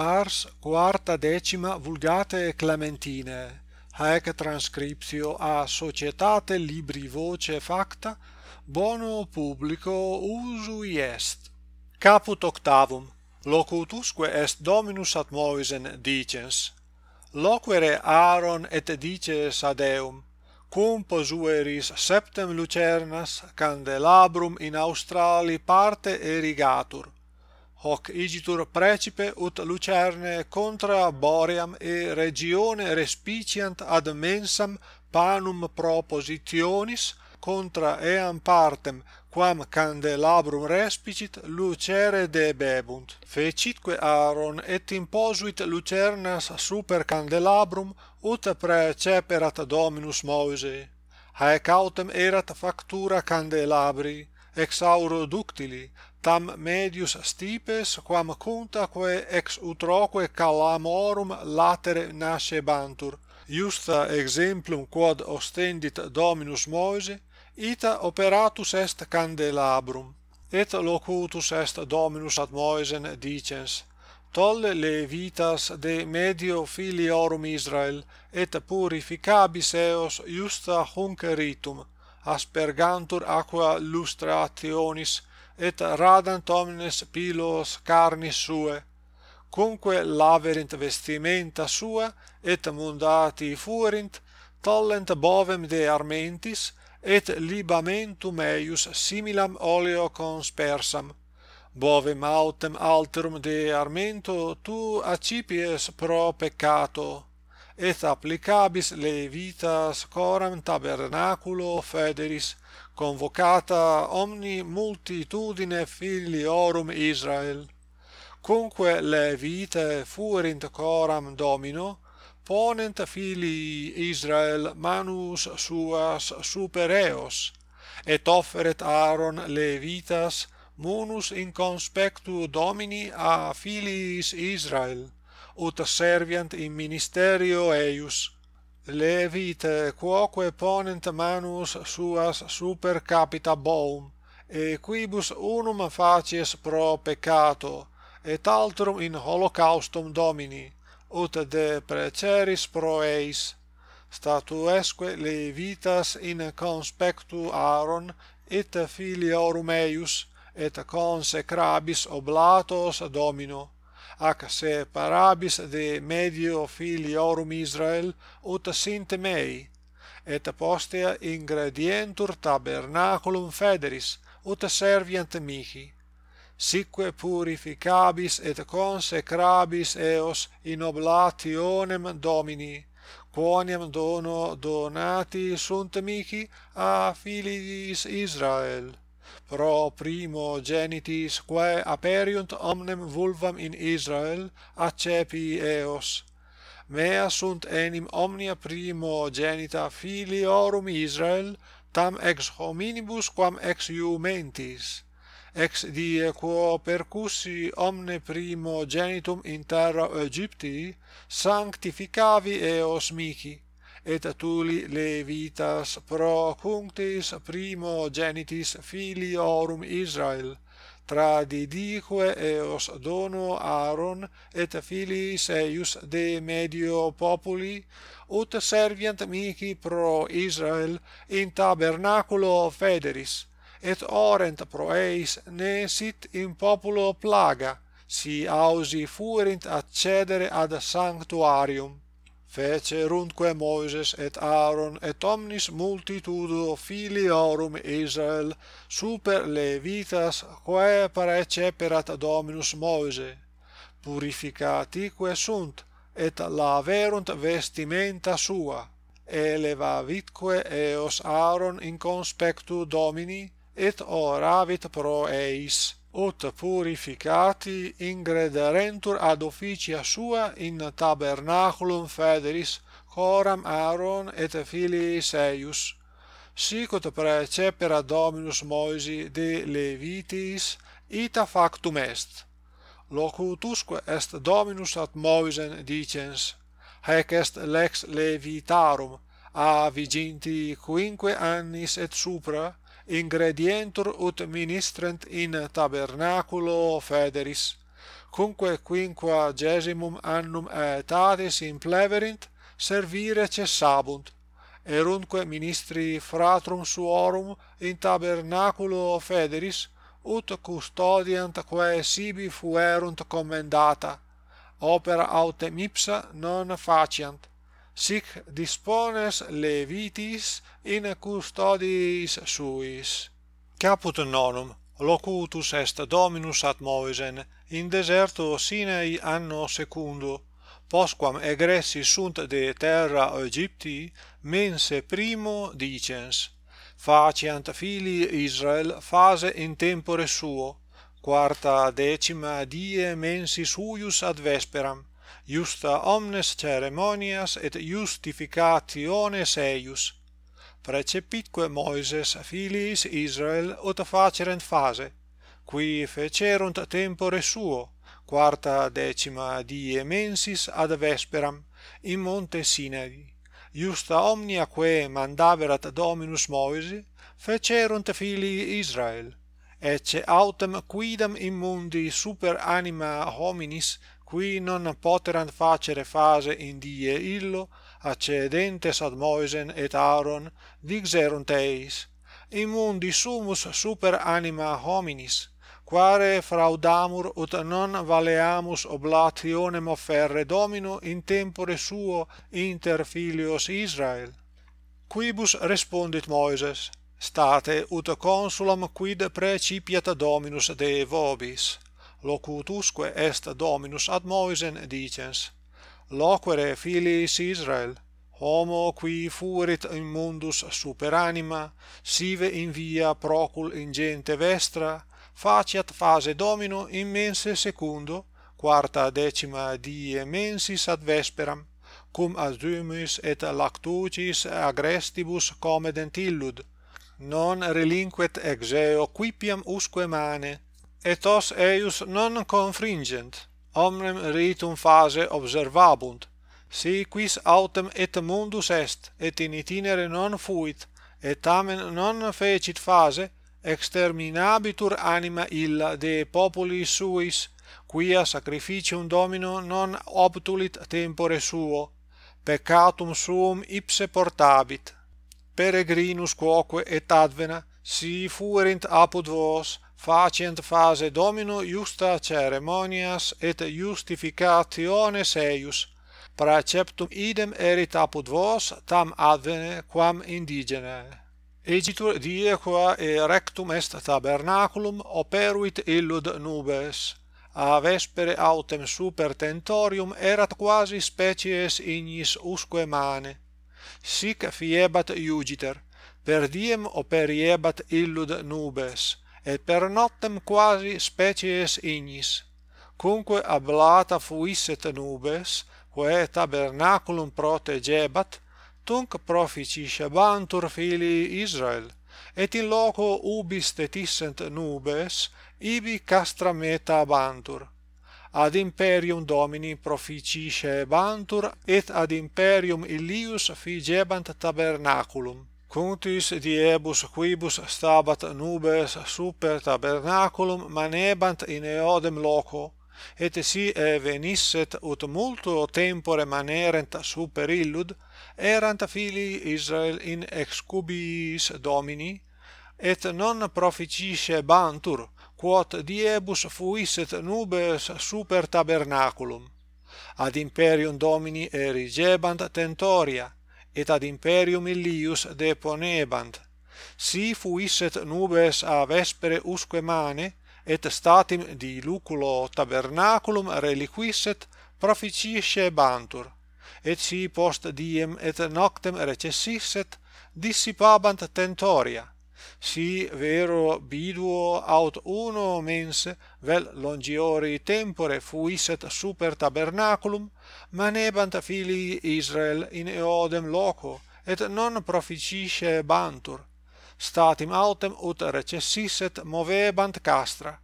pars quarta decima vulgate Clementine, haec transcriptio a societate libri voce facta, bono publico usui est. Caput octavum, locutusque est Dominus ad Moisen dicens, loquere Aaron et dices ad eum, cum posueris septem lucernas candelabrum in Australi parte erigatur, hoc igitur precipe ut lucerne contra boream e regione respiciant ad mensam panum propositionis contra eam partem quam candelabrum respicit lucere debebunt. Fecitque Aaron et imposuit lucernas super candelabrum ut preceperat Dominus Moise. Haec autem erat factura candelabri ex auro ductili tam medius stipes quam contaque ex utroque calamorum latere nascebantur iusta exemplum quod ostendit dominus Moise ita operatus est candelabrum et locutus est dominus ad Moisen dicens tolle le vitas de medio filiorum Israel et purificabis eos iusta hunc ritum aspergantur aqua lustrationis et radant omnes pilos carnis suae, cumque laverint vestimenta sua, et mundati fuerint, tollent bovem de armentis, et libamentum eius similam oleo conspersam. Bovem autem alterum de armento tu accipies pro peccato et applicabis levitas coram tabernaculo federis convocata omni multitudine filiorum Israel. Cumque levite fuerint coram domino ponent filii Israel manus suas super eos et offeret Aaron levitas munus in conspectu domini a filiis Israel ut serviant in ministerio eius. Levit quoque ponent manus suas super capita boum e quibus unum facies pro peccato et altrum in holocaustum domini ut de preceris pro eis. Statuesque levitas in conspectu Aaron et filiorum eius et consecrabis oblatos domino ac se parabis de medio filiorum Israel ut sint mei et postea ingredientur tabernaculum federis ut servient mihi sicque purificabis et consecrabis eos in oblationem Domini quoniam dono donati sunt mihi a filiis Israel pro primo genitis quae aperiunt omnem vulvam in Israel accepi eos. Mea sunt enim omnia primo genita filiorum Israel tam ex hominibus quam ex iumentis ex die quo percussi omne primo genitum in terra Egypti sanctificavi eos mihi et tuli levitas pro cunctis primo primogenitis filiorum Israel. Tradidique eos dono Aaron et filiis eius de medio populi ut serviant mihi pro Israel in tabernaculo federis et orent pro eis ne sit in populo plaga si ausi fuerint accedere ad sanctuarium fecerunque Moses et Aaron et omnis multitudo filiorum Israel super levitas quae pareceperat Dominus Moise. Purificatique sunt et laverunt vestimenta sua. Elevavitque eos Aaron in conspectu Domini et oravit pro eis ut purificati ingrederentur ad officia sua in tabernaculum federis coram Aaron et filii eius sicut praecepera Dominus Moisi de Levitis ita factum est. Locutusque est Dominus ad Moisen dicens haec est lex levitarum a viginti quinque annis et supra ingredientur ut ministrent in tabernaculo federis. Cumque quinquagesimum annum aetatis impleverint servire cessabunt erunque ministri fratrum suorum in tabernaculo federis ut custodiant quae sibi fuerunt commendata. Opera autem ipsa non faciant sic dispones levitis in custodiis suis. Caput nonum locutus est Dominus ad Moisen in deserto Sinai anno secundo, posquam egressi sunt de terra Egypti mense primo dicens, faciant filii Israel fase in tempore suo, quarta decima die mensi suius ad vesperam, iusta omnes ceremonias et justificationes eius. Precepitque Moises filiis Israel ut facerent fase qui fecerunt tempore suo quarta decima die mensis ad vesperam in monte Sinai iusta omnia quae mandaverat Dominus Moise fecerunt filii Israel ecce autem quidam immundi super anima hominis qui non poterant facere fase in die illo accedentes ad Moisen et Aaron dixerunt eis immundi sumus super anima hominis quare fraudamur ut non valeamus oblationem offerre domino in tempore suo inter filios Israel. Quibus respondit Moises state ut consulam quid precipiat dominus de vobis? locutusque est dominus ad Moisen dicens loquere filiis Israel homo qui fuerit in mundus super anima sive in via procul ingente vestra faciat fase domino in mense secundo quarta decima die mensis ad vesperam cum azumis et lactucis agrestibus comedent illud non relinquet exeo quipiam usque mane et os eius non confringent omnem ritum fase observabunt si quis autem et mundus est et in itinere non fuit et tamen non fecit fase exterminabitur anima illa de populi suis quia sacrificium domino non obtulit tempore suo peccatum suum ipse portabit. Peregrinus quoque et advena si fuerint apud vos facient fase domino iusta ceremonias et justificationes eius. Praeceptum idem erit apud vos tam advene quam indigene. Egitur die qua erectum rectum est tabernaculum operuit illud nubes. A vespere autem super tentorium erat quasi species ignis usque mane. Sic fiebat iugiter per diem operiebat illud nubes et per noctem quasi species ignis. Cumque ablata fuisset nubes quae tabernaculum protegebat tunc proficisebantur filii Israel. Et in loco ubi stetissent nubes ibi castra meta abantur ad imperium domini proficiscebantur et ad imperium Illius figebant tabernaculum. Cuntis diebus quibus stabat nubes super tabernaculum manebant in eodem loco, et si venisset ut multo tempore manerent super illud, erant filii Israel in excubiis Domini, et non proficisce bantur, quod diebus fuisset nubes super tabernaculum. Ad imperium Domini erigebant tentoria, et ad imperium Illius deponebant. Si fuisset nubes a vespere usque mane et statim di luculo tabernaculum reliquisset proficisce bantur. Et si post diem et noctem recessisset dissipabant tentoria si vero biduo aut uno mens vel longiori tempore fuisset super tabernaculum manebant filii Israel in eodem loco et non proficisce bantur. Statim autem ut recessisset movebant castra.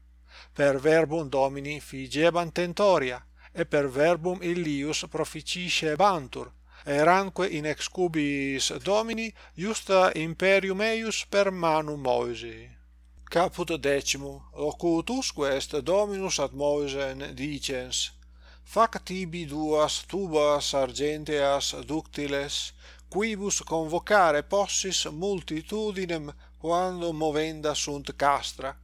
Per verbum domini figebant tentoria et per verbum illius proficisce bantur eranque in excubis domini iusta imperium eius per manum Moisi caput decimum locutusque est dominus ad Moisen dicens fac tibi duas tubas argenteas ductiles quibus convocare possis multitudinem quando movenda sunt castra.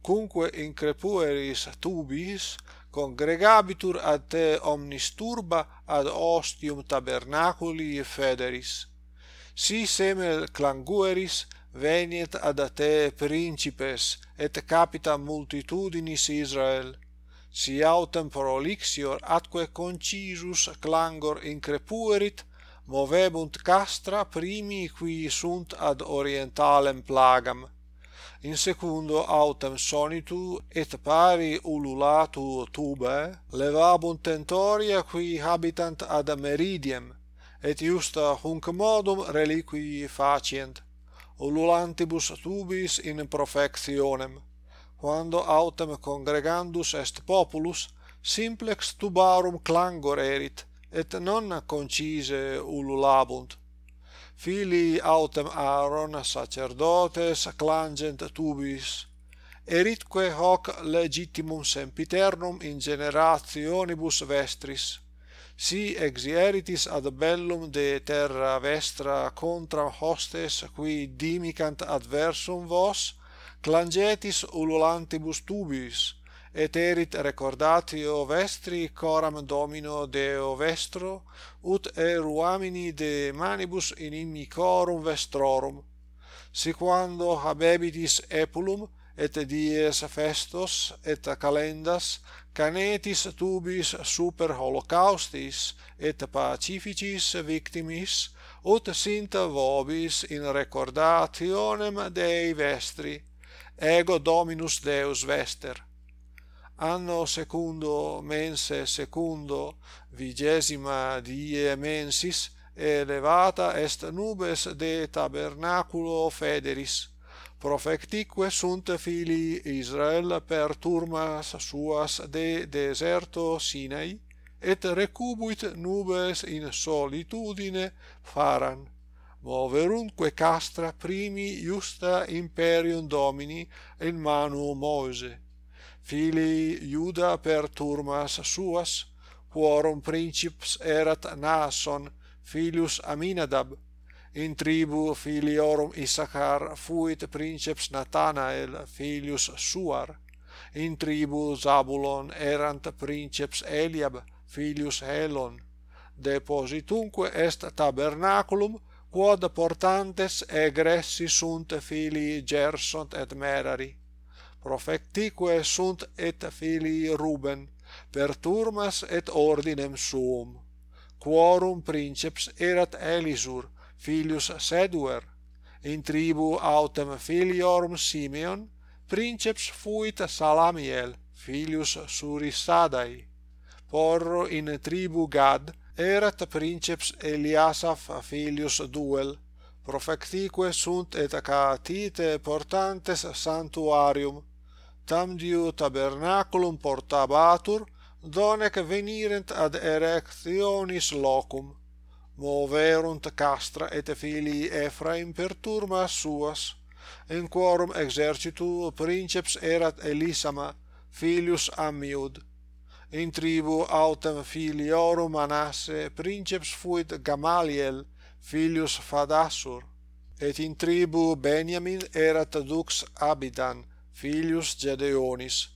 Cumque increpueris tubis congregabitur ad te omnis turba ad ostium tabernaculi federis. Si semel clangueris veniet ad te principes et capita multitudinis Israel. Si autem prolixior atque concisus clangor increpuerit movebunt castra primi qui sunt ad orientalem plagam in secundo autem sonitu et pari ululatu tube levabunt tentoria qui habitant ad meridiem et iusta hunc modum reliqui facient. Ululantibus tubis in profectionem. Quando autem congregandus est populus simplex tubarum clangor erit et non concise ululabunt Fili autem Aaron sacerdotes clangent tubis eritque hoc legitimum sempiternum in generationibus vestris. Si exieritis ad bellum de terra vestra contra hostes qui dimicant adversum vos clangetis ululantibus tubis et erit recordatio vestri coram domino deo vestro ut eruamini de manibus inimicorum vestrorum si quando habebitis epulum et dies festos et calendas canetis tubis super holocaustis et pacificis victimis ut sint vobis in recordationem Dei vestri ego Dominus Deus vester anno secundo mense secundo vigesima die mensis elevata est nubes de tabernaculo federis. Profectique sunt filii Israel per turmas suas de deserto Sinai et recubuit nubes in solitudine faran. Moverunque castra primi iusta imperium domini in manu Mose filii Iuda per turmas suas, quorum princips erat Nason, filius Aminadab, in tribu filiorum Issachar fuit princeps Nathanael, filius Suar, in tribu Zabulon erant princeps Eliab, filius Helon, depositunque est tabernaculum, quod portantes egressi sunt filii Gersont et Merari profectique sunt et filii Ruben per turmas et ordinem suum. Quorum princeps erat Elisur filius Seduer. In tribu autem filiorum Simeon princeps fuit Salamiel filius Surisadai porro in tribu Gad erat princeps Eliasaph filius Duel profectique sunt et acatite portantes sanctuarium. Tamdiu tabernaculum portabatur donec venirent ad erectionis locum. Moverunt castra et filii Ephraim per turmas suas. In quorum exercitu princeps erat Elisama filius Ammiud in tribu autem filiorum Manasse princeps fuit Gamaliel filius Fadassur, et in tribu Beniamin erat dux Abidan, filius Gedeonis,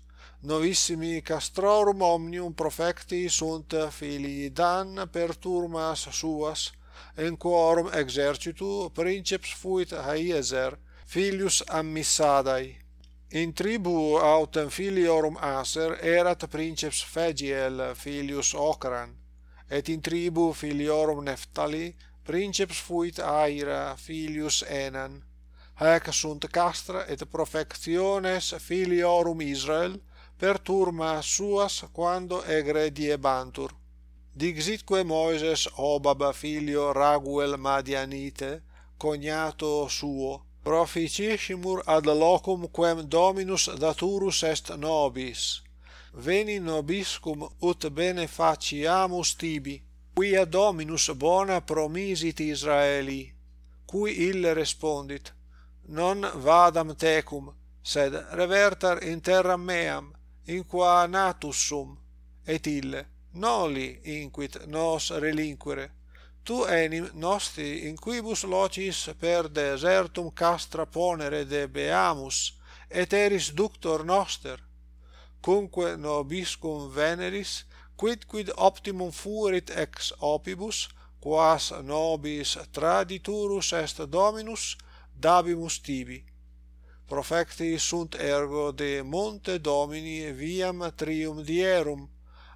novissimi castrorum omnium profecti sunt filii Dan per turmas suas, en quorum exercitu princeps fuit Haezer, filius Ammissadai. In tribu autem filiorum Aser erat princeps Fegiel, filius Ocran, et in tribu filiorum Neftali, princeps fuit aira filius enan. Haec sunt castra et profectiones filiorum Israel per turma suas quando egrediebantur dixitque Moises obab filio Raguel Madianite cognato suo proficiscimur ad locum quem dominus daturus est nobis. Veni nobiscum ut bene faciamus tibi quia dominus bona promisit Israeli? Cui ille respondit non vadam tecum sed revertar in terram meam in qua natus sum. Et ille noli inquit nos relinquere. Tu enim nosti in quibus locis per desertum castra ponere debeamus et eris ductor noster. Cumque nobiscum veneris quid quid optimum fuerit ex opibus quas nobis traditurus est dominus dabimus tibi. Profecti sunt ergo de monte domini viam trium dierum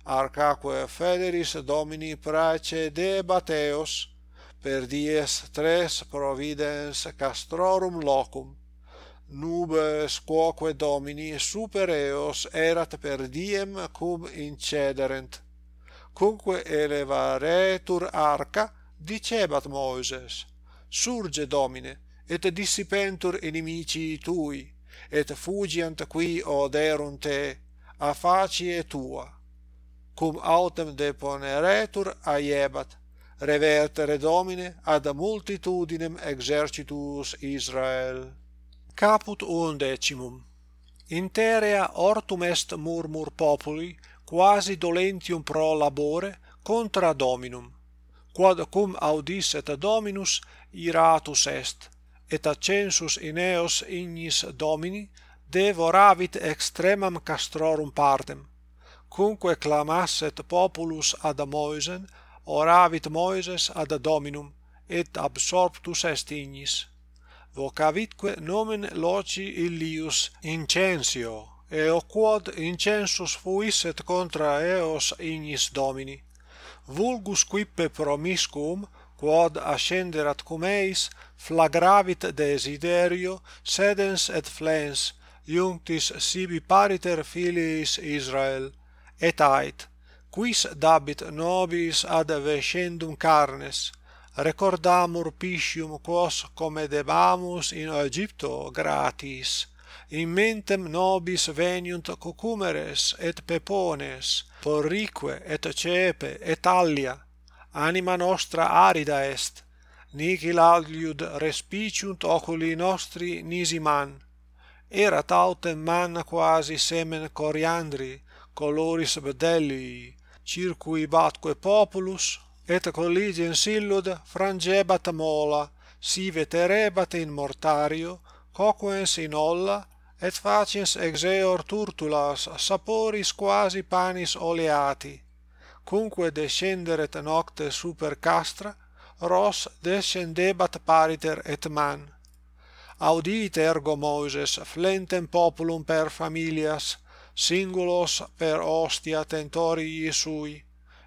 arcaque federis domini praece debateos per dies tres providens castrorum locum nubes quoque domini super eos erat per diem cum incederent. Cumque elevaretur arca dicebat Moses surge domine et dissipentur inimici tui et fugiant qui oderunt te a facie tua. Cum autem deponeretur aiebat revertere domine ad multitudinem exercitus Israel caput undecimum interea hortum est murmur populi quasi dolentium pro labore contra dominum. Quod cum audisset dominus iratus est et accensus ineos ignis domini devoravit extremam castrorum partem. Cumque clamasset populus ad Moisen oravit Moises ad Dominum et absorptus est ignis vocavitque nomen loci illius incensio eo quod incensus fuisset contra eos ignis domini. Vulgus quippe promiscuum quod ascenderat cum eis flagravit desiderio sedens et flens iunctis sibi pariter filiis Israel et ait quis dabit nobis ad vescendum carnes recordamur piscium quos comedebamus in Aegypto gratis in mentem nobis veniunt cucumeres et pepones porrique et cepe et allia. Anima nostra arida est nihil aliud respiciunt oculi nostri nisi man erat autem manna quasi semen coriandri coloris bedellii circuibatque populus et colligens sillud frangebat mola, sive terebat in mortario, coquens in olla, et faciens exeor turtulas saporis quasi panis oleati. Cunque descenderet nocte super castra, ros descendebat pariter et man. Audite ergo Moses flentem populum per familias, singulos per ostia tentorii sui,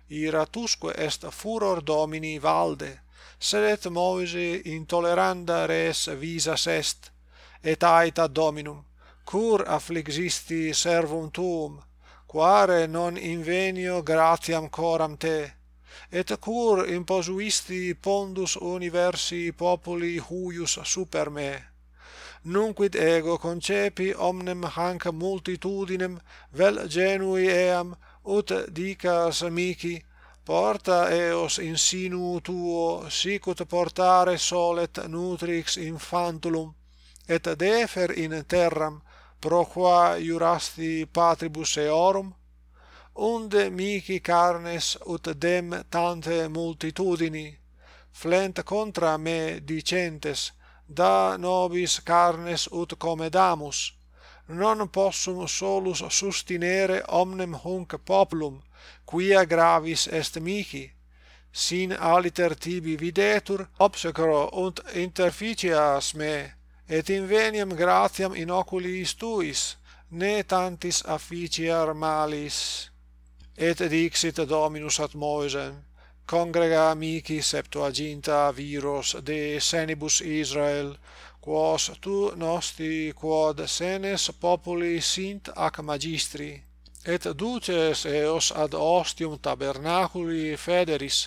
iratusque est furor domini valde sed et Moise intoleranda res visas est et aita dominum cur affligisti servum tuum quare non invenio gratiam coram te et cur imposuisti pondus universi populi huius super me nunquid ego concepi omnem hanc multitudinem vel genui eam ut dicas amici porta eos in sinu tuo sic ut portare solet nutrix infantulum et defer in terram pro qua iurasti patribus eorum unde mihi carnes ut dem tante multitudini flent contra me dicentes da nobis carnes ut comedamus non possum solus sustinere omnem hunc populum quia gravis est mihi. Sin aliter tibi videtur obsecro und interficias me et inveniam gratiam in oculis tuis ne tantis officiar malis. Et dixit dominus ad moesem congrega amici septuaginta viros de senibus Israel, quos tu nosti quod senes populi sint ac magistri, et duces eos ad ostium tabernaculi federis,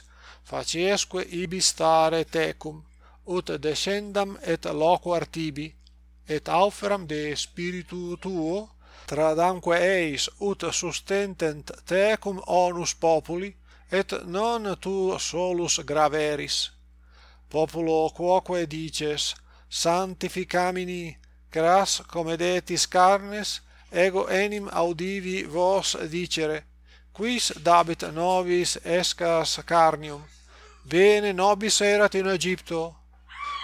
faciesque ibi stare tecum, ut descendam et loquar tibi, et auferam de spiritu tuo, tradamque eis ut sustentent tecum onus populi, et non tu solus graveris. Populo quoque dices sanctificamini cras comedetis carnes ego enim audivi vos dicere quis dabit nobis escas carnium. Bene nobis erat in egypto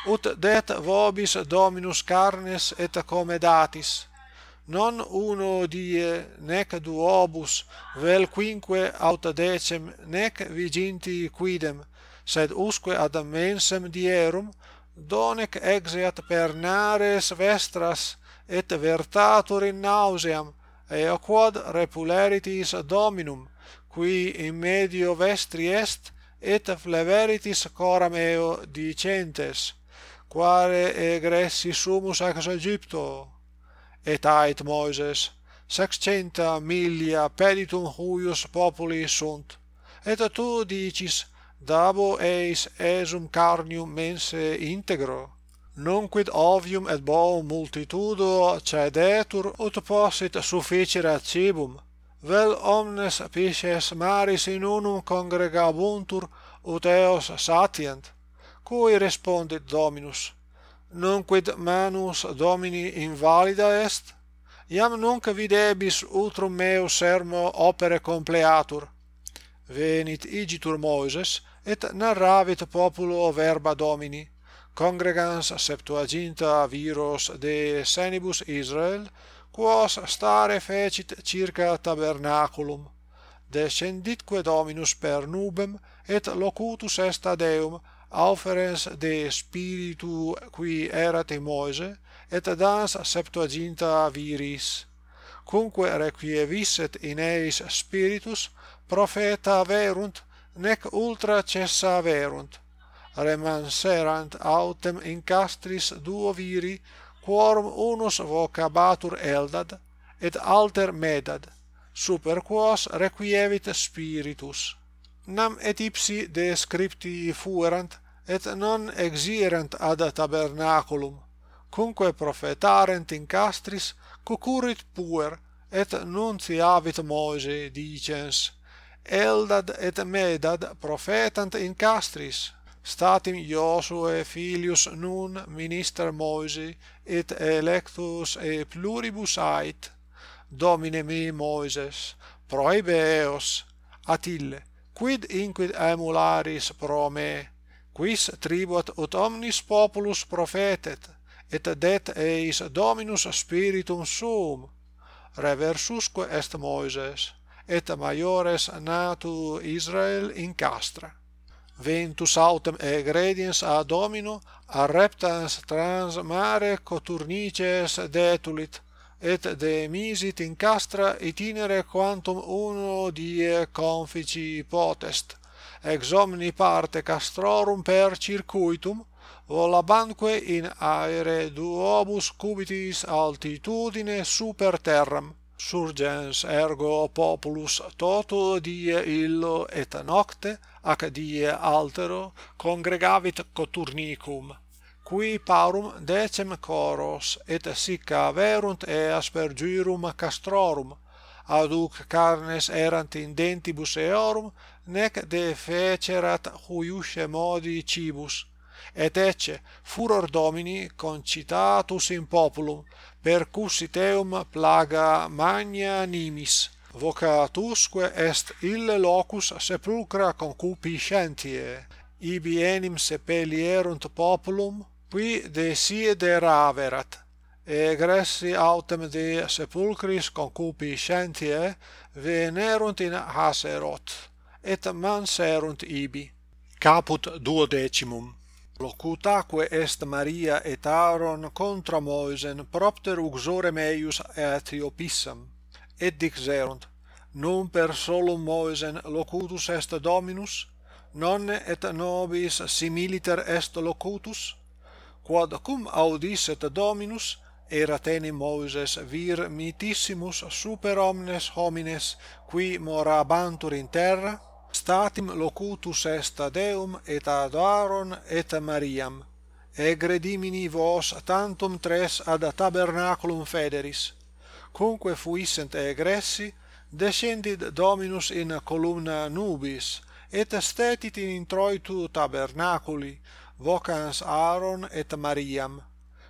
ut det vobis dominus carnes et comedatis non uno die nec duobus vel quinque aut decem nec viginti quidem sed usque ad mensem dierum donec exeat per nares vestras et vertatur in nauseam eo quod repuleritis dominum qui in medio vestri est et fleveritis coram eo dicentes quare egressi sumus ex Egypto et ait Moises sexcenta milia peritum huius populi sunt. Et tu dicis dabo eis esum carnium mense integro non quid ovium et boum multitudo cedetur ut possit sufficere cibum. Vel omnes pisces maris in unum congregabuntur ut eos satient cui respondit dominus non quid manus domini invalida est? Iam nunc videbis utrum meo sermo opere compleatur. Venit igitur Moises et narravit populo verba domini. Congregans septuaginta viros de senibus Israel quos stare fecit circa tabernaculum. Descenditque dominus per nubem et locutus est ad eum auferes de spiritu qui erat in Moise et das septuaginta viris. Cumque requievisset in eis spiritus profeta verunt nec ultra cessa verunt. Remanserant autem in castris duo viri quorum unus vocabatur eldad et alter medad super quos requievit spiritus nam et ipsi de scripti fuerant et non exierent ad tabernaculum cumque profetarent in castris cucurit puer et nuntiavit Moise dicens Eldad et Medad profetant in castris statim Iosue filius Nun minister Moise et electus e pluribus ait Domine me Moises prohebe eos atille quid inquid emularis pro me quis tribut ut omnis populus profetet et det eis dominus spiritum suum reversusque est Moises et maiores natu Israel in castra. Ventus autem egrediens ad domino a reptans trans mare coturnices detulit et de misit in castra itinere quantum uno die confici potest. Ex omni parte castrorum per circuitum volabanque in aere duobus cubitis altitudine super terram. Surgens ergo populus toto die illo et nocte ac die altero congregavit coturnicum qui parum decem coros et sic averunt eas per gyrum castrorum. Aduc carnes erant in dentibus eorum nec de fecerat huiusce modi cibus. Et ecce furor domini concitatus in populum percussit eum plaga magna nimis. Vocatusque est ille locus sepulcra concupiscentiae. Ibi enim sepelierunt populum qui desideraverat egressi autem de sepulcris concupiscentiae venerunt in haserot et manserunt ibi. Caput duodecimum. Locutaque est Maria et Aaron contra Moisen propter uxore meius aethiopissam et dixerunt non per solum Moisen locutus est Dominus non et nobis similiter est locutus? quod cum audisset Dominus erat enim Moses vir mitissimus super omnes homines qui morabantur in terra statim locutus est ad Deum et ad Aaron et Mariam. Egredimini vos tantum tres ad tabernaculum federis. Cumque fuissent egressi descendit Dominus in columna nubis et stetit in introitu tabernaculi vocans Aaron et Mariam,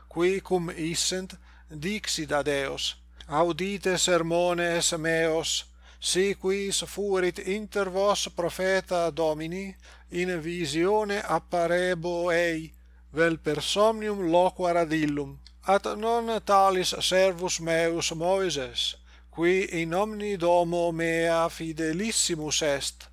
qui cum issent dixit ad eos, audite sermones meos, si quis furit inter vos profeta Domini, in visione apparebo ei, vel per somnium loquar ad illum at non talis servus meus Moises, qui in omni domo mea fidelissimus est,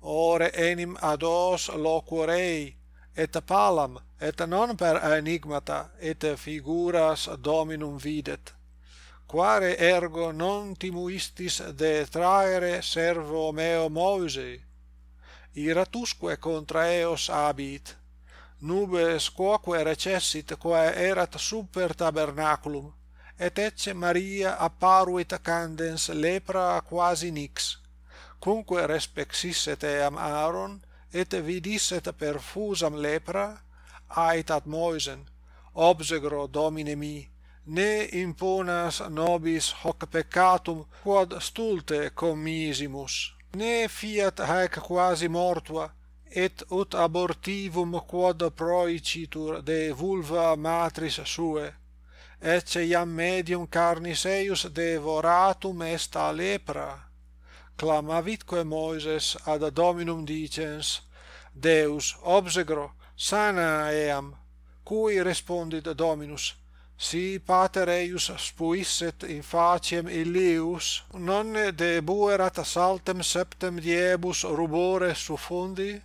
ore enim ad os loquorei, et palam et non per enigmata et figuras dominum videt. Quare ergo non timuistis de traere servo meo Mosei iratusque contra eos habit. Nubes quoque recessit quae erat super tabernaculum et ecce Maria apparuit candens lepra quasi nix. Cumque respexisset eam Aaron et vidisset perfusam lepra ait ad moisen obsegro domine mi ne imponas nobis hoc peccatum quod stulte commisimus ne fiat haec quasi mortua et ut abortivum quod proicitur de vulva matris suae ecce iam medium carnis eius devoratum est a lepra. Clamavitque Moises ad Dominum dicens Deus obsegro sana eam cui respondit Dominus si pater eius spuisset in faciem illius non debuerat saltem septem diebus rubore suffundi?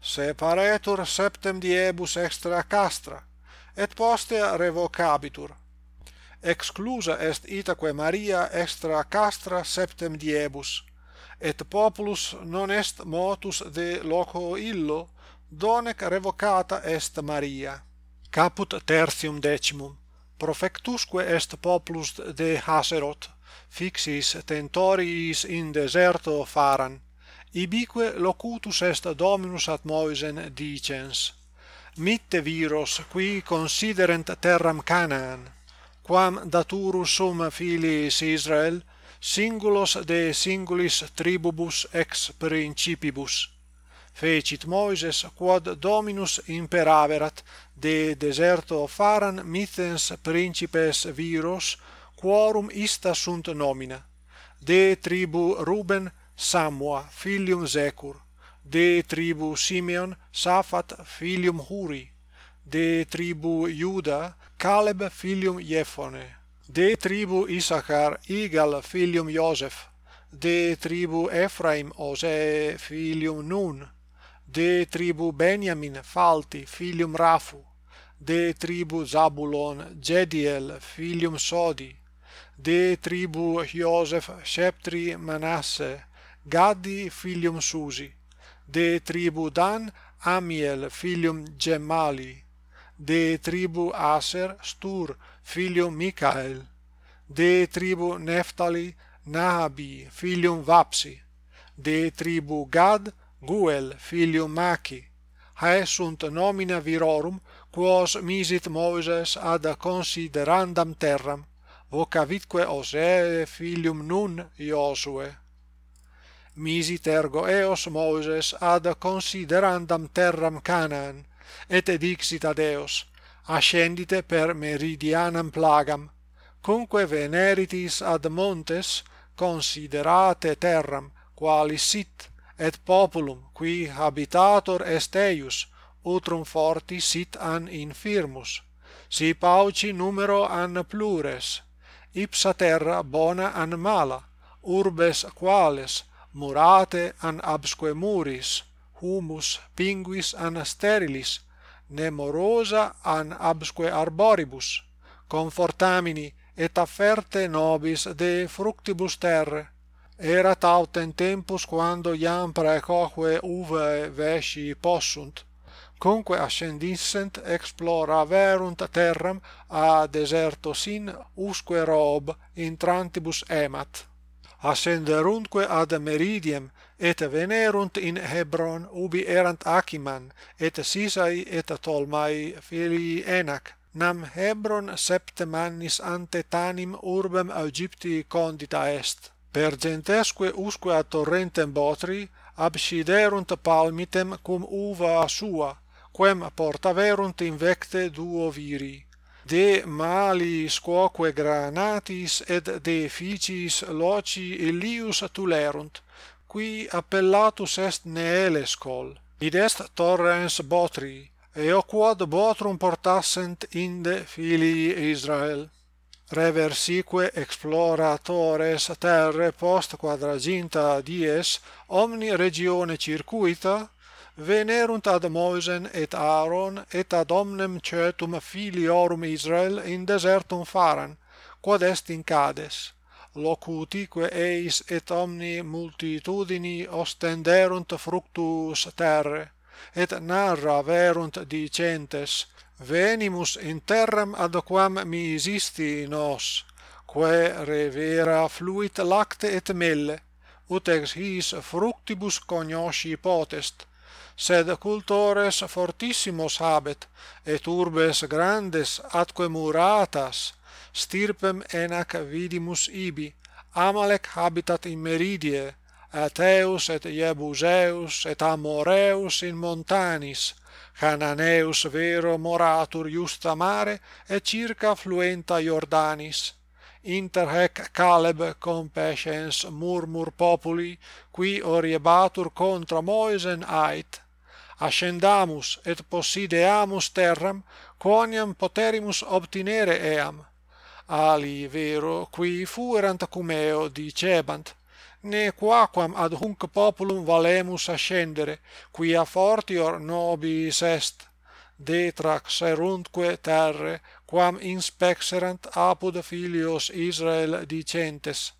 Separetur septem diebus extra castra et postea revocabitur. Exclusa est itaque Maria extra castra septem diebus et populus non est motus de loco illo donec revocata est Maria. Caput tertium decimum. Profectusque est populus de Haserot fixis tentoriis in deserto faran. Ibique locutus est dominus ad Moisen dicens. Mitte viros qui considerent terram Canaan quam daturus sum filiis Israel singulos de singulis tribubus ex principibus. Fecit Moises quod Dominus imperaverat de deserto faran mitens principes viros quorum ista sunt nomina. De tribu Ruben Samua filium Zecur de tribu Simeon Safat filium Huri. De tribu Iuda Caleb filium Jephone de tribu Issachar Igal filium Joseph de tribu Ephraim Ose filium Nun, de tribu Benjamin Falti filium Rafu, de tribu Zabulon Jediel filium Sodi, de tribu Joseph Sheptri Manasse, Gadi filium Susi, de tribu Dan Amiel filium Gemali, de tribu Aser Stur filium Michael, de tribu Neftali, Nahabi, filium Vapsi, de tribu Gad, Guel, filium Machi, hae sunt nomina virorum, quos misit Moses ad considerandam terram, vocavitque Osee filium Nun Iosue. Misit ergo eos Moses ad considerandam terram Canaan, et dixit ad eos, ascendite per meridianam plagam, cumque veneritis ad montes considerate terram, qualis sit, et populum qui habitator est eius, utrum forti sit an infirmus, si pauci numero an plures, ipsa terra bona an mala, urbes quales, murate an absque muris, humus pinguis an sterilis, nemorosa an absque arboribus, confortamini et afferte nobis de fructibus terre. Erat autem tempus quando iam praecoque uvae vesci possunt, cumque ascendissent exploraverunt terram a deserto sin usque rob intrantibus emat ascenderuntque ad Meridiem, et venerunt in Hebron, ubi erant Achiman, et Sisai et Tolmai filii Enac, nam Hebron septem annis ante tanim urbem Aegypti condita est. Per gentesque usque ad torrentem Botri, absiderunt palmitem cum uva sua, quem portaverunt in vecte duo viri de mali quoque granatis et de ficis loci Elius tulerunt, qui appellatus est neelescol. Id est torrens botri, eo quod botrum portassent inde filii Israel. Reversique exploratores terre post quadraginta dies omni regione circuita, venerunt ad Moisen et Aaron et ad omnem cetum filiorum Israel in desertum Faran, quod est in Cades, locutique eis et omni multitudini ostenderunt fructus terre, et narra verunt dicentes, venimus in terram ad quam misisti nos, quae revera fluit lacte et melle, ut ex his fructibus cognosci potest, sed cultores fortissimos habet, et urbes grandes atque muratas, stirpem enac vidimus ibi, Amalek habitat in Meridie, Ateus et Jebuseus et Amoreus in montanis, Cananeus vero moratur justa mare et circa fluenta Jordanis. Inter hec Caleb compescens murmur populi, qui oriebatur contra Moisen ait, ascendamus et possideamus terram, quoniam poterimus obtinere eam. Ali vero qui fuerant cum eo dicebant, ne quaquam ad hunc populum valemus ascendere, quia fortior nobis est. Detrax eruntque terre, quam inspexerant apud filios Israel dicentes,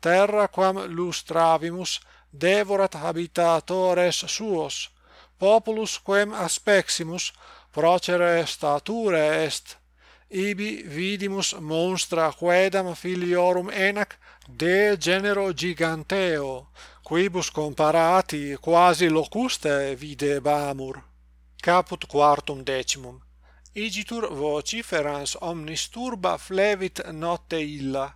terra quam lustravimus devorat habitatores suos, populus quem aspeximus procere stature est. Ibi vidimus monstra quaedam filiorum enac de genero giganteo quibus comparati quasi locuste videbamur. Caput quartum decimum. Igitur vociferans omnis turba flevit notte illa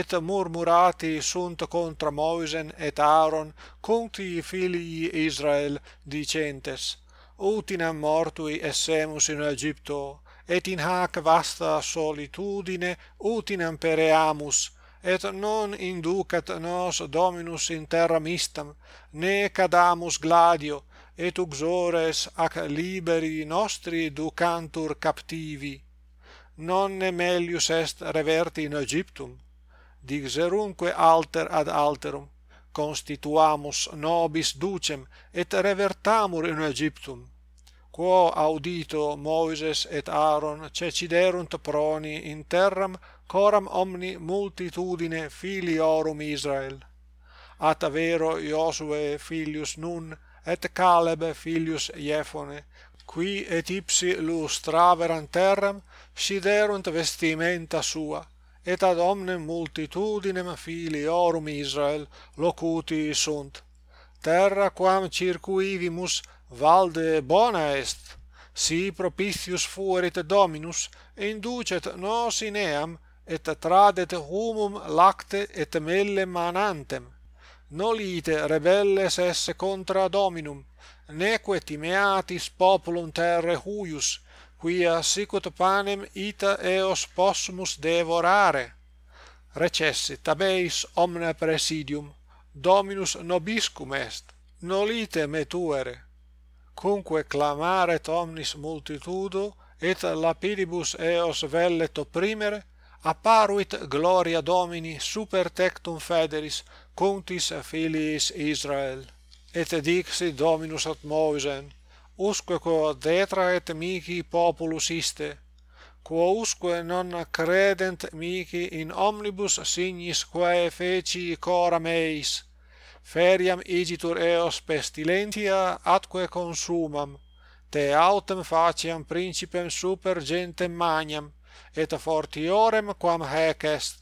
et murmurati sunt contra Moisen et Aaron conti filii Israel dicentes. Utinam mortui essemus in Egypto et in hac vasta solitudine utinam pereamus et non inducat nos dominus in terra mistam ne cadamus gladio et uxores ac liberi nostri ducantur captivi. Nonne melius est reverti in Egyptum digerunque alter ad alterum constituamus nobis ducem et revertamur in Egyptum quo audito Moises et Aaron ceciderunt proni in terram coram omni multitudine filiorum Israel. At vero Josue filius Nun et Caleb filius Jephone qui et ipsi lustraverant terram siderunt vestimenta sua et ad omnem multitudinem filiorum Israel locuti sunt. Terra quam circuivimus valde bona est, si propitius fuerit Dominus, inducet nos in eam, et tradet humum lacte et melle manantem. Nolite rebelles esse contra Dominum, neque timeatis populum terre huius, quia sicut panem ita eos possumus devorare. Recessit tabeis omne presidium dominus nobiscum est nolite me tuere. Cumque clamaret omnis multitudo et lapidibus eos vellet opprimere apparuit gloria domini super tectum federis contis filiis Israel. Et dixi dominus ad Moisen usque quo detra et mihi populus iste, quo usque non credent mihi in omnibus signis quae feci coram eis feriam igitur eos pestilentia atque consumam, te autem faciam principem super gentem magnam, et fortiorem quam haec est,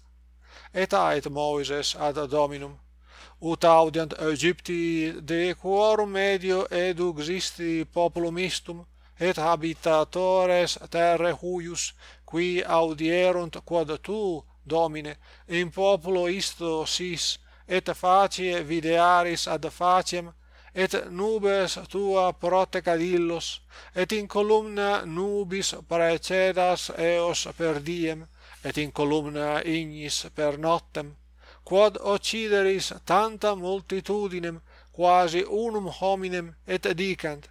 et ait Moises ad Dominum ut audiant Egypti de quorum medio eduxisti populum istum et habitatores terre huius qui audierunt quod tu domine in populo isto sis et facie videaris ad faciem et nubes tua protecadillos et in columna nubis praecedas eos per diem et in columna ignis per noctem quod occideris tanta multitudinem quasi unum hominem et dicant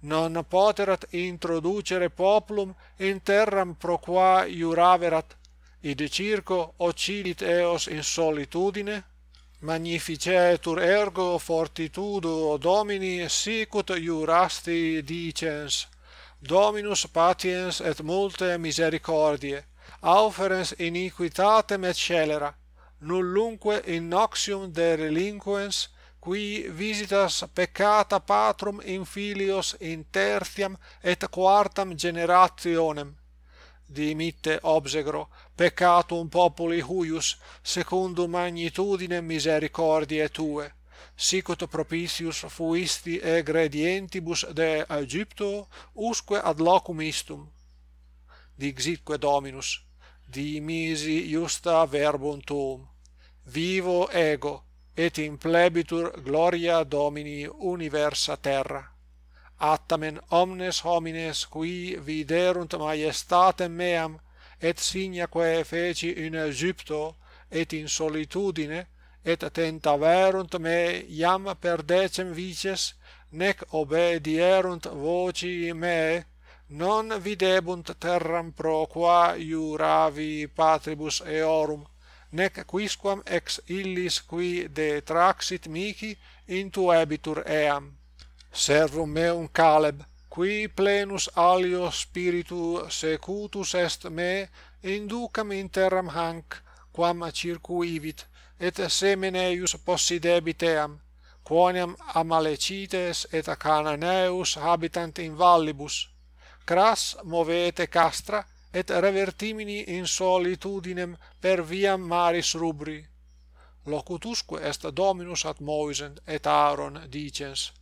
non poterat introducere populum in terram pro qua iuraverat id circo occidit eos in solitudine? Magnificetur ergo fortitudo domini sicut iurasti dicens dominus patiens et multe misericordiae auferens iniquitatem et scelera nullunque in noxium de relinquens qui visitas peccata patrum in filios in tertiam et quartam generationem. Dimitte obsegro peccatum populi huius secundum magnitudinem misericordiae tue. Sicut propitius fuisti egredientibus de Aegypto usque ad locum istum. Dixitque dominus dimisi justa verbum tuum vivo ego et in plebitur gloria Domini universa terra. Attamen omnes homines qui viderunt majestatem meam et signa quae feci in Egypto et in solitudine et tentaverunt me iam per decem vices nec obedierunt voci mei non videbunt terram pro qua iuravi patribus eorum nec quisquam ex illis qui detraxit mihi intuebitur eam. Servum meum Caleb qui plenus alio spiritu secutus est me inducam in terram hanc quam circuivit et semen eius possidebit eam quoniam amalecites et cananeus habitant in vallibus cras movete castra et revertimini in solitudinem per viam maris rubri. Locutusque est dominus ad Moisen et Aaron dicens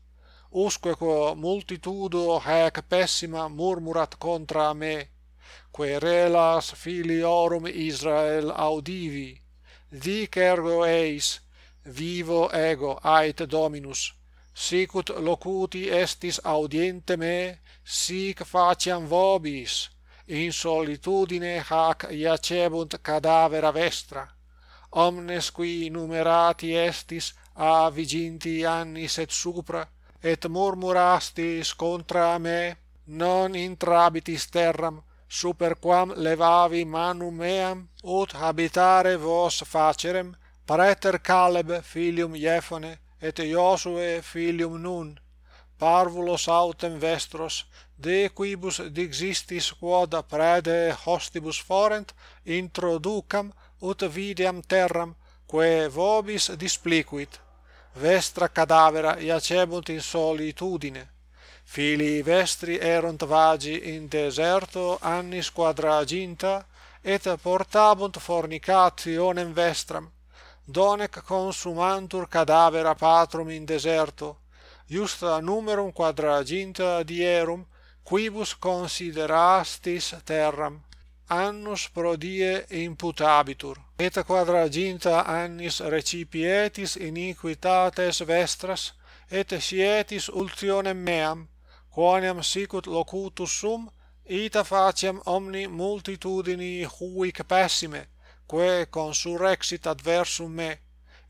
usque quo multitudo haec pessima murmurat contra me querelas filiorum Israel audivi dic ergo eis vivo ego ait dominus sicut locuti estis audiente me sic faciam vobis in solitudine hac iacebunt cadavera vestra. Omnes qui numerati estis a viginti annis et supra et murmurastis contra me non intrabitis terram super quam levavi manum meam ut habitare vos facerem praeter Caleb filium Jefone et Iosue filium Nun. Parvulos autem vestros de quibus digistis quod praede hostibus forent introducam ut videam terram quae vobis displicuit vestra cadavera iacebunt in solitudine. Filii vestri erunt vagi in deserto annis quadraginta et portabunt fornicationem vestram. Donec consumantur cadavera patrum in deserto. Iusta numerum quadraginta dierum quibus considerastis terram annus pro die imputabitur. Et quadraginta annis recipietis iniquitates vestras et sietis ultionem meam quoniam sicut locutus sum ita faciam omni multitudini huic pessime quae consurrexit adversum me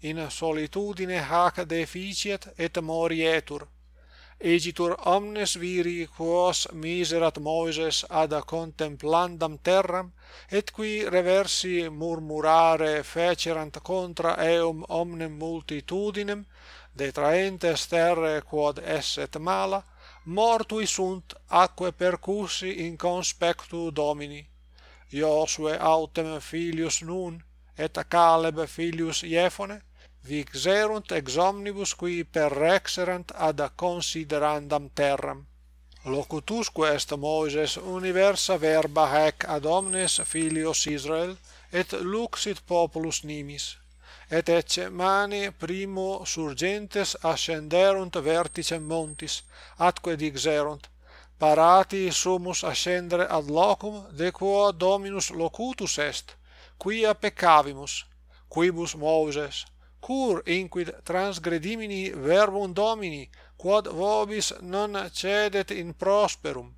in solitudine hac deficiet et morietur egitur omnes viri quos miserat Moses ad contemplandam terram et qui reversi murmurare fecerant contra eum omnem multitudinem detraentes terre quod esset mala mortui sunt aquae percussi in conspectu Domini. Iosue autem filius Nun et Caleb filius Jephone vic serunt ex omnibus qui perrexerant ad considerandam terram. Locutusque est moses universa verba haec ad omnes filios Israel, et luxit populus nimis. Et ecce mane primo surgentes ascenderunt verticem montis, atque dixerunt, parati sumus ascendere ad locum de quo dominus locutus est quia peccavimus quibus Moses cur inquid transgredimini verbum domini quod vobis non cedet in prosperum.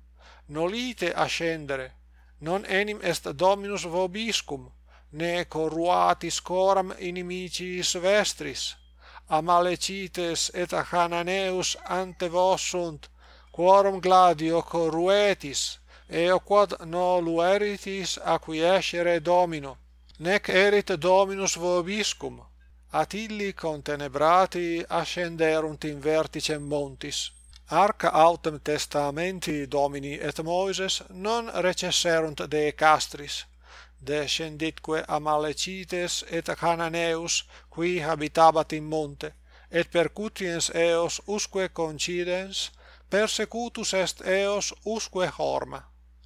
Nolite ascendere non enim est dominus vobiscum ne corruatis coram inimicis vestris. Amalecites et hananeus ante vos sunt quorum gladio corruetis eo quod nolueritis acquiescere domino. Nec erit dominus vobiscum Attilli contenebrati ascenderunt in verticem montis. Arca autem testamenti Domini et Moises non recesserunt de castris. Descenditque Amalecites et Cananeus, qui habitabat in monte, et percutiens eos usque concidens, persecutus est eos usque horma.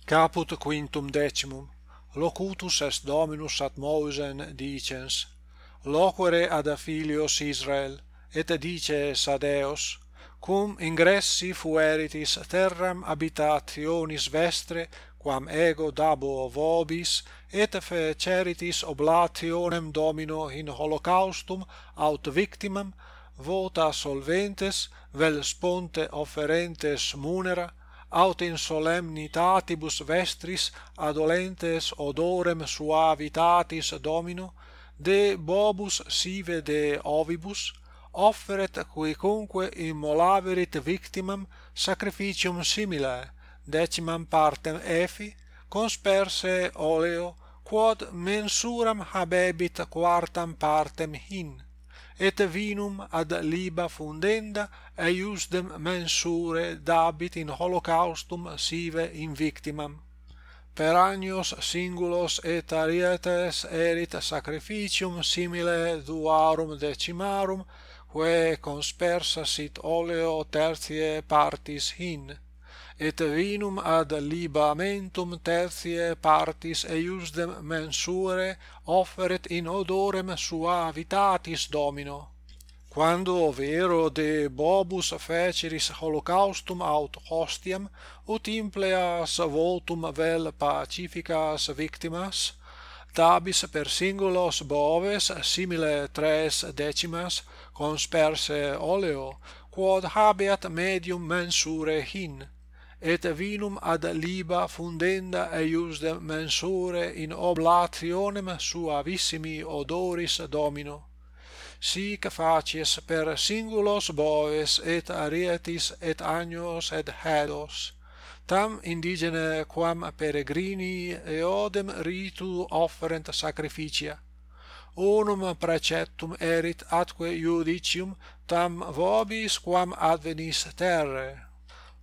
Caput quintum decimum. Locutus est Dominus ad Moisen dicens, loquere ad filios Israel, et dices ad eos, cum ingressi fueritis terram habitationis vestre, quam ego dabo vobis, et feceritis oblationem domino in holocaustum aut victimam, vota solventes, vel sponte offerentes munera, aut in solemnitatibus vestris adolentes odorem suavitatis domino de bobus sive de ovibus offeret quicunque immolaverit victimam sacrificium simile decimam partem efi consperse oleo quod mensuram habebit quartam partem hin et vinum ad liba fundenda eiusdem mensure dabit in holocaustum sive in victimam per annos singulos et arietes erit sacrificium simile duarum decimarum, quae conspersa sit oleo tertiae partis hin, et vinum ad libamentum tertiae partis eiusdem mensure offeret in odorem suavitatis domino quando vero de Bobus feceris holocaustum aut hostiam, ut impleas votum vel pacificas victimas, tabis per singulos boves simile tres decimas consperse oleo, quod habeat medium mensure hin, et vinum ad liba fundenda eiusdem mensure in oblationem suavissimi odoris domino sic facies per singulos boes et arietis et agnos et hedos tam indigene quam peregrini eodem ritu offerent sacrificia. Unum preceptum erit atque iudicium tam vobis quam advenis terre.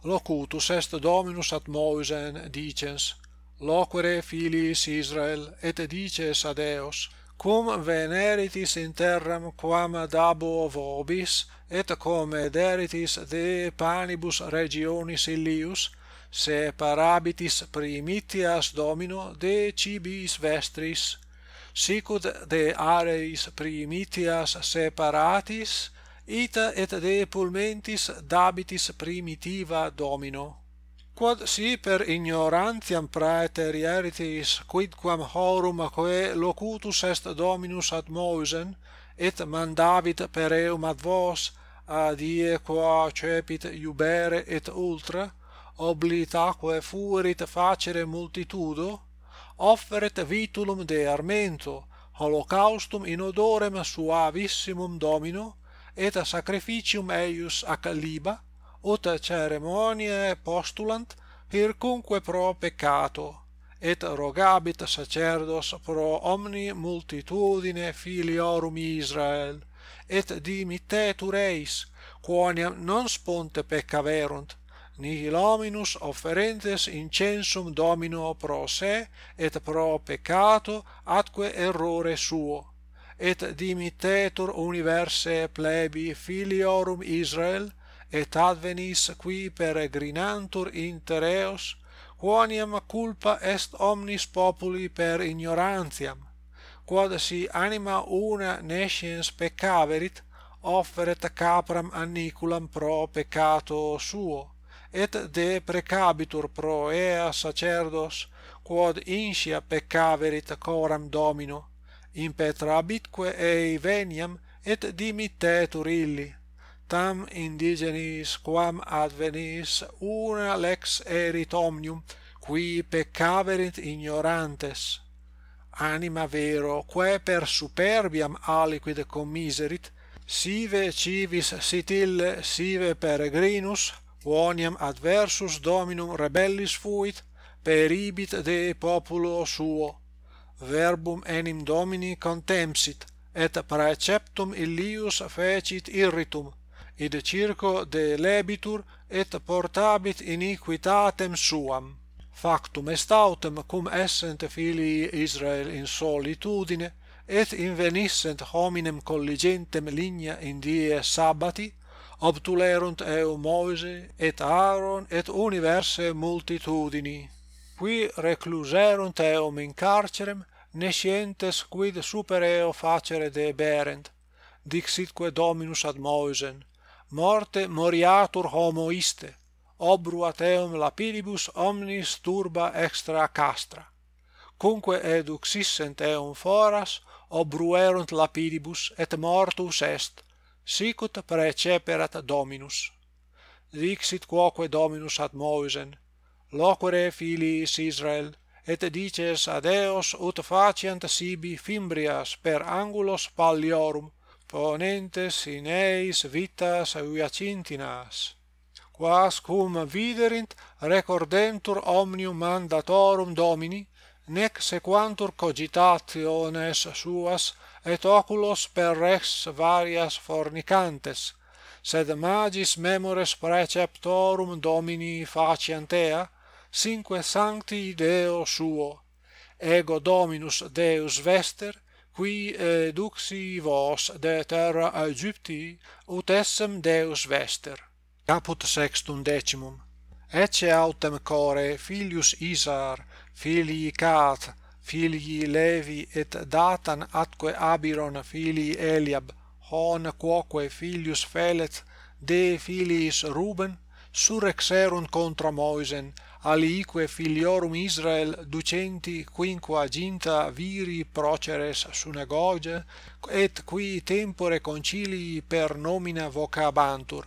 Locutus est dominus ad Moisen dicens loquere filiis Israel et dices ad eos cum veneritis in terram quam dabo vobis et cum ederitis de panibus regionis illius separabitis primitias domino de cibis vestris sicut de areis primitias separatis ita et de pulmentis dabitis primitiva domino quod si per ignorantiam praeterieritis quidquam horum quae locutus est dominus ad Moisen et mandavit per eum ad vos ad ie qua cepit iubere et ultra oblitaque fuerit facere multitudo offeret vitulum de armento holocaustum in odorem suavissimum domino et sacrificium eius ac liba ut ceremoniae postulant hircunque pro peccato et rogabit sacerdos pro omni multitudine filiorum Israel et dimittetur eis quoniam non sponte peccaverunt nihil hominus offerentes incensum domino pro se et pro peccato atque errore suo et dimittetur universae plebi filiorum Israel et advenis qui peregrinantur inter eos quoniam culpa est omnis populi per ignorantiam quod si anima una nesciens peccaverit offeret capram anniculam pro peccato suo et de precabitur pro ea sacerdos quod inscia peccaverit coram domino impetrabitque ei veniam et dimittetur illi tam indigenis quam advenis una lex erit omnium qui peccaverint ignorantes. Anima vero quae per superbiam aliquid commiserit sive civis sit ille sive peregrinus quoniam adversus dominum rebellis fuit peribit de populo suo. Verbum enim domini contempsit et praeceptum illius fecit irritum id circo de lebitur et portabit iniquitatem suam. Factum est autem cum essent filii Israel in solitudine et invenissent hominem colligentem ligna in die sabbati obtulerunt eo Moise et Aaron et universe multitudini. Qui recluserunt eum in carcerem nescientes quid super eo facere deberent dixitque Dominus ad Moisen morte moriatur homo iste obruat eum lapidibus omnis turba extra castra. Cumque eduxissent eum foras obruerunt lapidibus et mortus est sicut preceperat dominus. Dixit quoque dominus ad moisen loquere filiis israel et dices ad eos ut faciant sibi fimbrias per angulos palliorum ponentes in eis vitas iacinthinas, quas cum viderint recordentur omnium mandatorum Domini, nec sequantur cogitationes suas et oculos per res varias fornicantes, sed magis memores preceptorum Domini faciantea, sinque sancti Deo suo, ego Dominus Deus vester, qui eh, eduxi vos de terra Aegypti, ut essem Deus vester. Caput sextum decimum. Ecce autem core filius Isar, filii Cat, filii Levi et Datan atque Abiron filii Eliab, hon quoque filius Felet, de filiis Ruben, surrexerunt contra Moisen, aliique filiorum Israel ducenti quinquaginta viri proceres synagoge et qui tempore concilii per nomina vocabantur.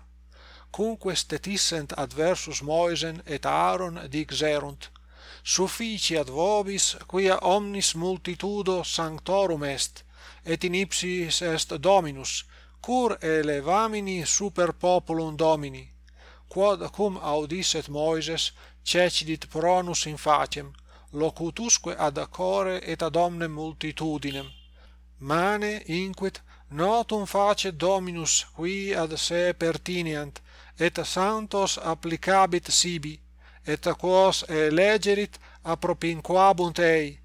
Cumque stetissent adversus Moisen et Aaron dixerunt Sufficiat vobis quia omnis multitudo sanctorum est et in ipsis est Dominus cur elevamini super populum Domini. Quod cum audisset Moises cecidit pronus in facem locutusque ad core et ad omnem multitudinem. Mane inquit notum facet dominus qui ad se pertineant et santos applicabit sibi et quos elegerit appropinquabunt ei.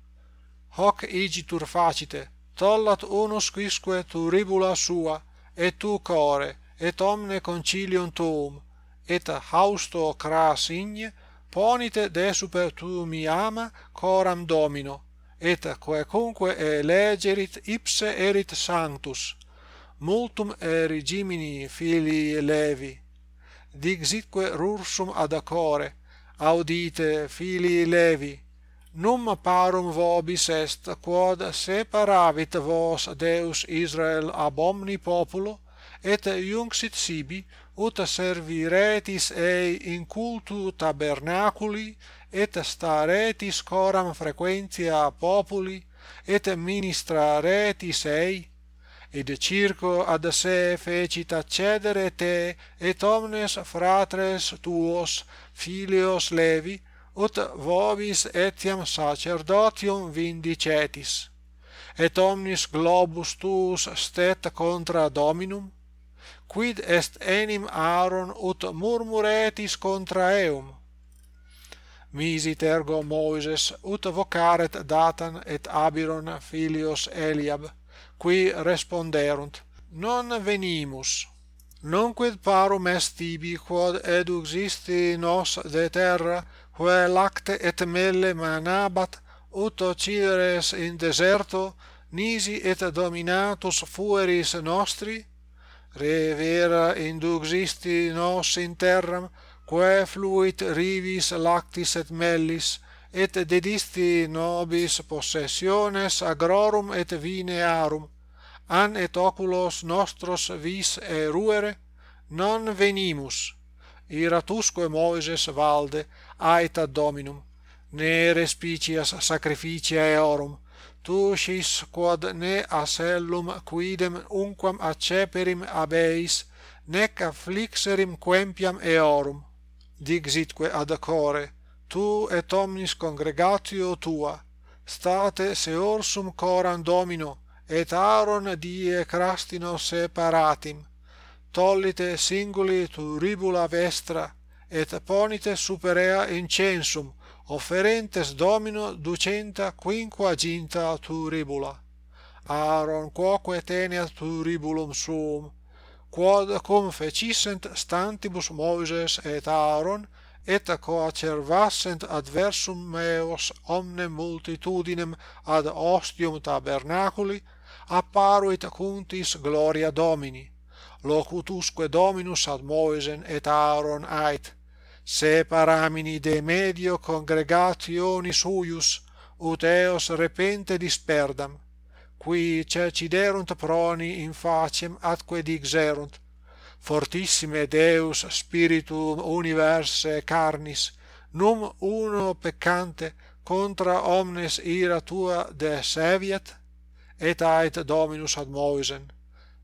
Hoc igitur facite tollat unus quisque turibula sua et tu core et omne concilium tuum et hausto cras igne ponite de super tuum iama coram domino et quaecunque elegerit ipse erit sanctus. Multum erigimini filii levi dixitque rursum ad acore audite filii levi num parum vobis est quod separavit vos deus israel ab omni populo et iunxit sibi ut serviretis ei in cultu tabernaculi et staretis coram frequentia populi et ministraretis ei et circo ad se fecit accedere te et omnes fratres tuos filios levi ut vobis etiam sacerdotium vindicetis. Et omnis globus tuus stet contra dominum quid est enim Aaron ut murmuretis contra eum? Misit ergo Moises ut vocaret Datan et Abiron filios Eliab qui responderunt non venimus. Non quid parum est tibi quod eduxisti nos de terra quae lacte et melle manabat ut occideres in deserto nisi et dominatus fueris nostri re vera induxisti nos in terram, quae fluit rivis lactis et mellis, et dedisti nobis possessiones agrorum et vinearum, an et oculos nostros vis eruere, non venimus, iratusque Moises valde, aeta dominum, ne respicias sacrificia eorum, tusis quod ne asellum quidem unquam acceperim abeis nec afflixerim quempiam eorum. Dixitque ad core tu et omnis congregatio tua state seorsum coram domino et aron die crastino separatim. Tollite singuli turibula vestra et ponite superea incensum offerentes domino ducenta quinquaginta turibula Aaron quoque teneat turibulum suum quod cum fecissent stantibus Moses et Aaron et coacervassent adversum meos omne multitudinem ad ostium tabernaculi apparuit cuntis gloria Domini. Locutusque Dominus ad Moesen et Aaron ait separamini de medio congregationi suius ut eos repente disperdam qui cerciderunt proni in faciem atque dixerunt. Fortissime deus spiritum universae carnis num uno peccante contra omnes ira tua de seviet? Et ait dominus ad moisen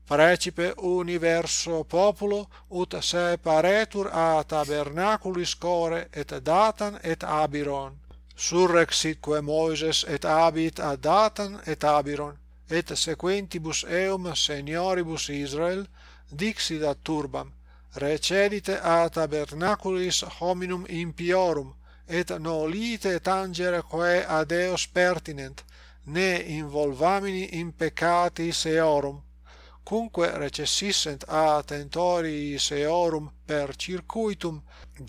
praecipe universo populo ut se paretur a tabernaculis core et datan et abiron. Surrexit quo Moises et abit ad datan et abiron et sequentibus eum senioribus Israel dixit ad turbam recedite a tabernaculis hominum impiorum et nolite tangere quae ad eos pertinent ne involvamini in peccatis eorum cumque recessissent a tentoris eorum per circuitum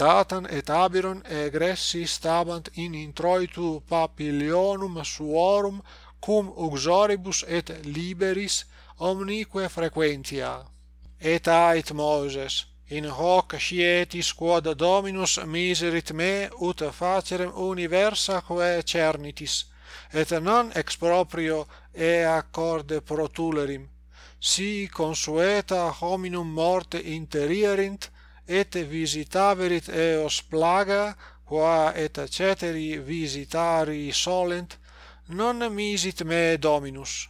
datan et abiron egressi stabant in introitu papilionum suorum cum uxoribus et liberis omnique frequentia. Et ait Moses in hoc scietis quod dominus miserit me ut facerem universaque cernitis et non ex proprio ea corde protulerim si consueta hominum morte interierint et visitaverit eos plaga qua et ceteri visitari solent non misit me dominus.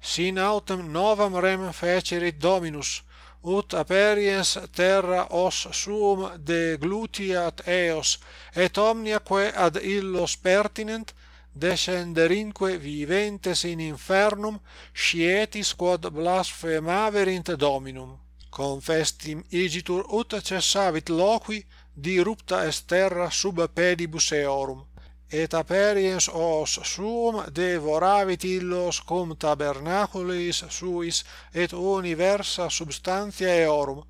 Sin autem novam rem fecerit dominus ut aperiens terra os suum de glutiat eos et omnia quae ad illos pertinent descenderinque viventes in infernum scietis quod blasphemaverint dominum. Confestim igitur ut cessavit loqui dirupta est terra sub pedibus eorum. Et aperiens os suum devoravit illos cum tabernaculis suis et universa substantia eorum.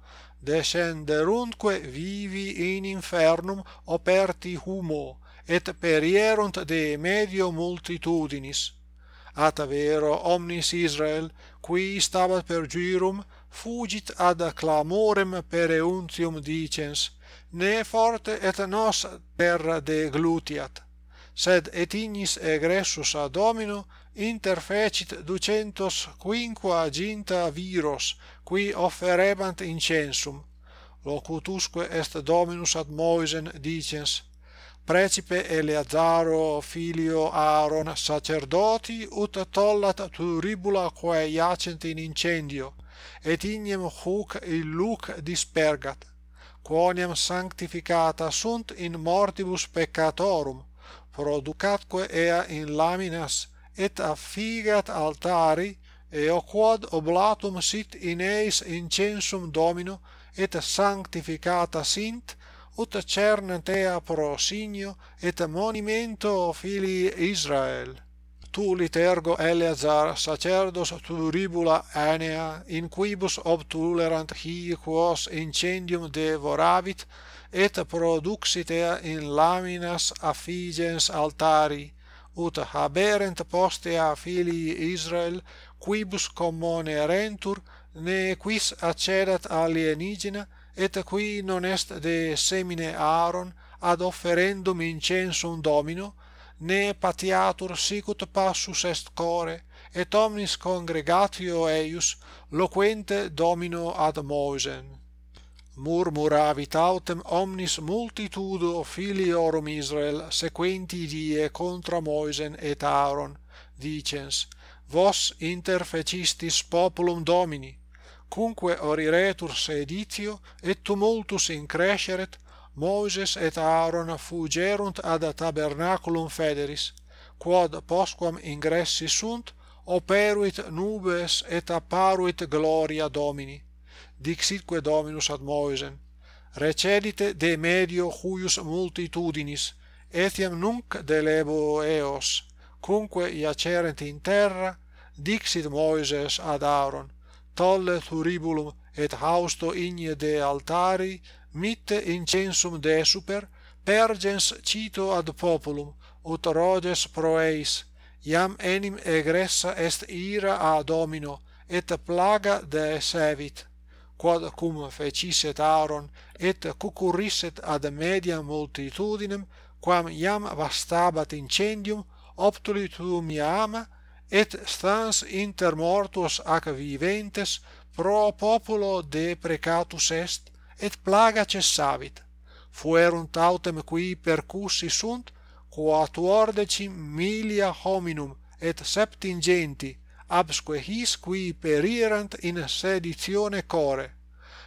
Descenderunque vivi in infernum operti humo et perierunt de medio multitudinis. At vero omnis Israel qui stabat per jurum fugit ad clamorem pereuntium dicens ne forte et nos terra de glutiat sed et ignis egressus ad domino interfecit ducentos quinquaginta viros qui offerebant incensum. Locutusque est dominus ad Moisen dicens precipe Eleazaro filio Aaron sacerdoti ut tollat turibula quae iacent in incendio et ignem huc illuc dispergat. Quoniam sanctificata sunt in mortibus peccatorum producatque ea in laminas et affigat altari eo quod oblatum sit in eis incensum domino et sanctificata sint ut cernantea pro signo et monumento filii Israel. Tu litergo Eleazar sacerdos turibula anea in quibus obtulerant hi quos incendium devoravit et produxite in laminas affigens altari ut haberent postea filii Israel quibus commonerentur ne quis accedat alienigena et qui non est de semine Aaron ad offerendum incensum Domino ne patiatur sicut passus est core et omnis congregatio eius loquente Domino ad Mosen murmuravit autem omnis multitudo filiorum Israel sequenti die contra Moisen et Aaron dicens vos interfecistis populum Domini cumque oriretur seditio et tumultus incresceret Moses et Aaron fugerunt ad tabernaculum federis quod postquam ingressi sunt operuit nubes et apparuit gloria Domini. Dixitque Dominus ad Moesen recedite de medio huius multitudinis etiam nunc delebo eos cumque iacerent in terra dixit Moises ad Aaron tolle thuribulum et hausto igne de altari mitte incensum de super pergens cito ad populum ut rodes proeis iam enim egressa est ira a domino et plaga de sevit quod cum fecisset Aaron et cucurrisset ad media multitudinem quam iam vastabat incendium optulit tu ama et stans inter mortuos ac viventes pro populo de precatus est et plaga cessavit. Fuerunt autem qui percussi sunt quatuordecim milia hominum et septingenti absque his qui perirant in seditione core.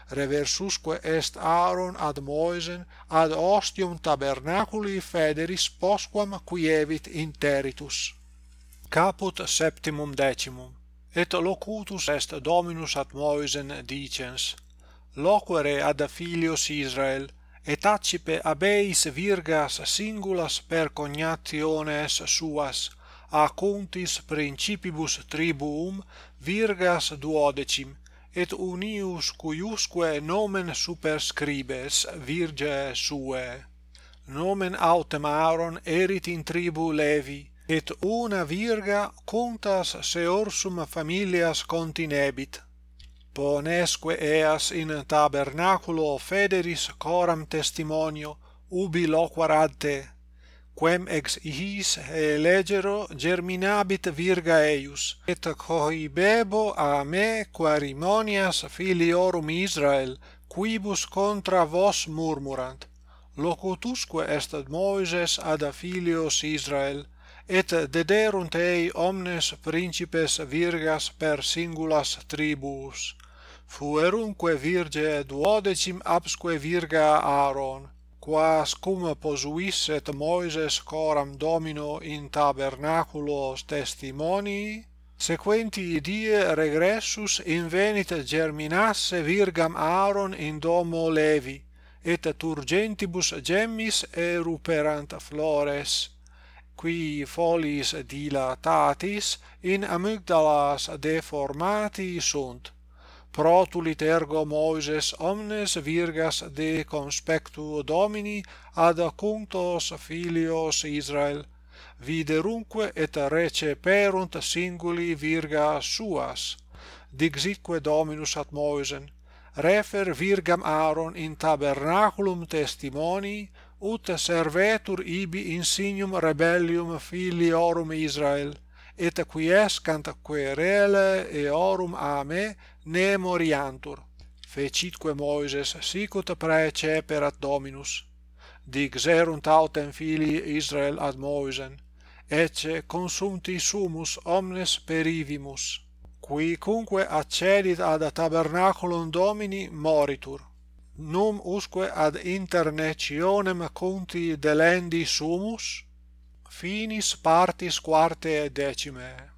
Reversusque est Aaron ad Moisen ad ostium tabernaculi federis postquam quievit interitus caput septimum decimum et locutus est dominus ad Moisen dicens loquere ad filios Israel et accipe abeis virgas singulas per cognationes suas a contis principibus tribuum virgas duodecim et unius cuiusque nomen superscribes virge suae nomen autem Aaron erit in tribu Levi et una virga contas seorsum familias continebit. Ponesque eas in tabernaculo federis coram testimonio, ubi loquar te, quem ex his elegero germinabit virga eius, et cohibebo a me quarimonias filiorum Israel, quibus contra vos murmurant. Locutusque est Moises ad filios Israel, et dederunt ei omnes principes virgas per singulas tribus fuerunque virge duodecim absque virga Aaron quas cum posuisset Moises coram Domino in tabernaculo testimonii sequenti die regressus invenit germinasse virgam Aaron in domo Levi et turgentibus gemmis eruperant flores qui foliis dilatatis in amygdalas deformati sunt. Protulit ergo Moises omnes virgas de conspectu Domini ad cunctos filios Israel viderunque et receperunt singuli virgas suas. Dixitque Dominus ad Moisen refer virgam Aaron in tabernaculum testimoni ut servetur ibi insignum rebellium filiorum Israel et quiescant querele eorum a ame ne moriantur fecitque Moises sicut praeceperat Dominus digserunt autem filii Israel ad Moisen ecce consumti sumus omnes perivimus qui cumque accedit ad tabernaculum Domini moritur num usque ad internetionem conti delendi sumus, finis partis quarte decime.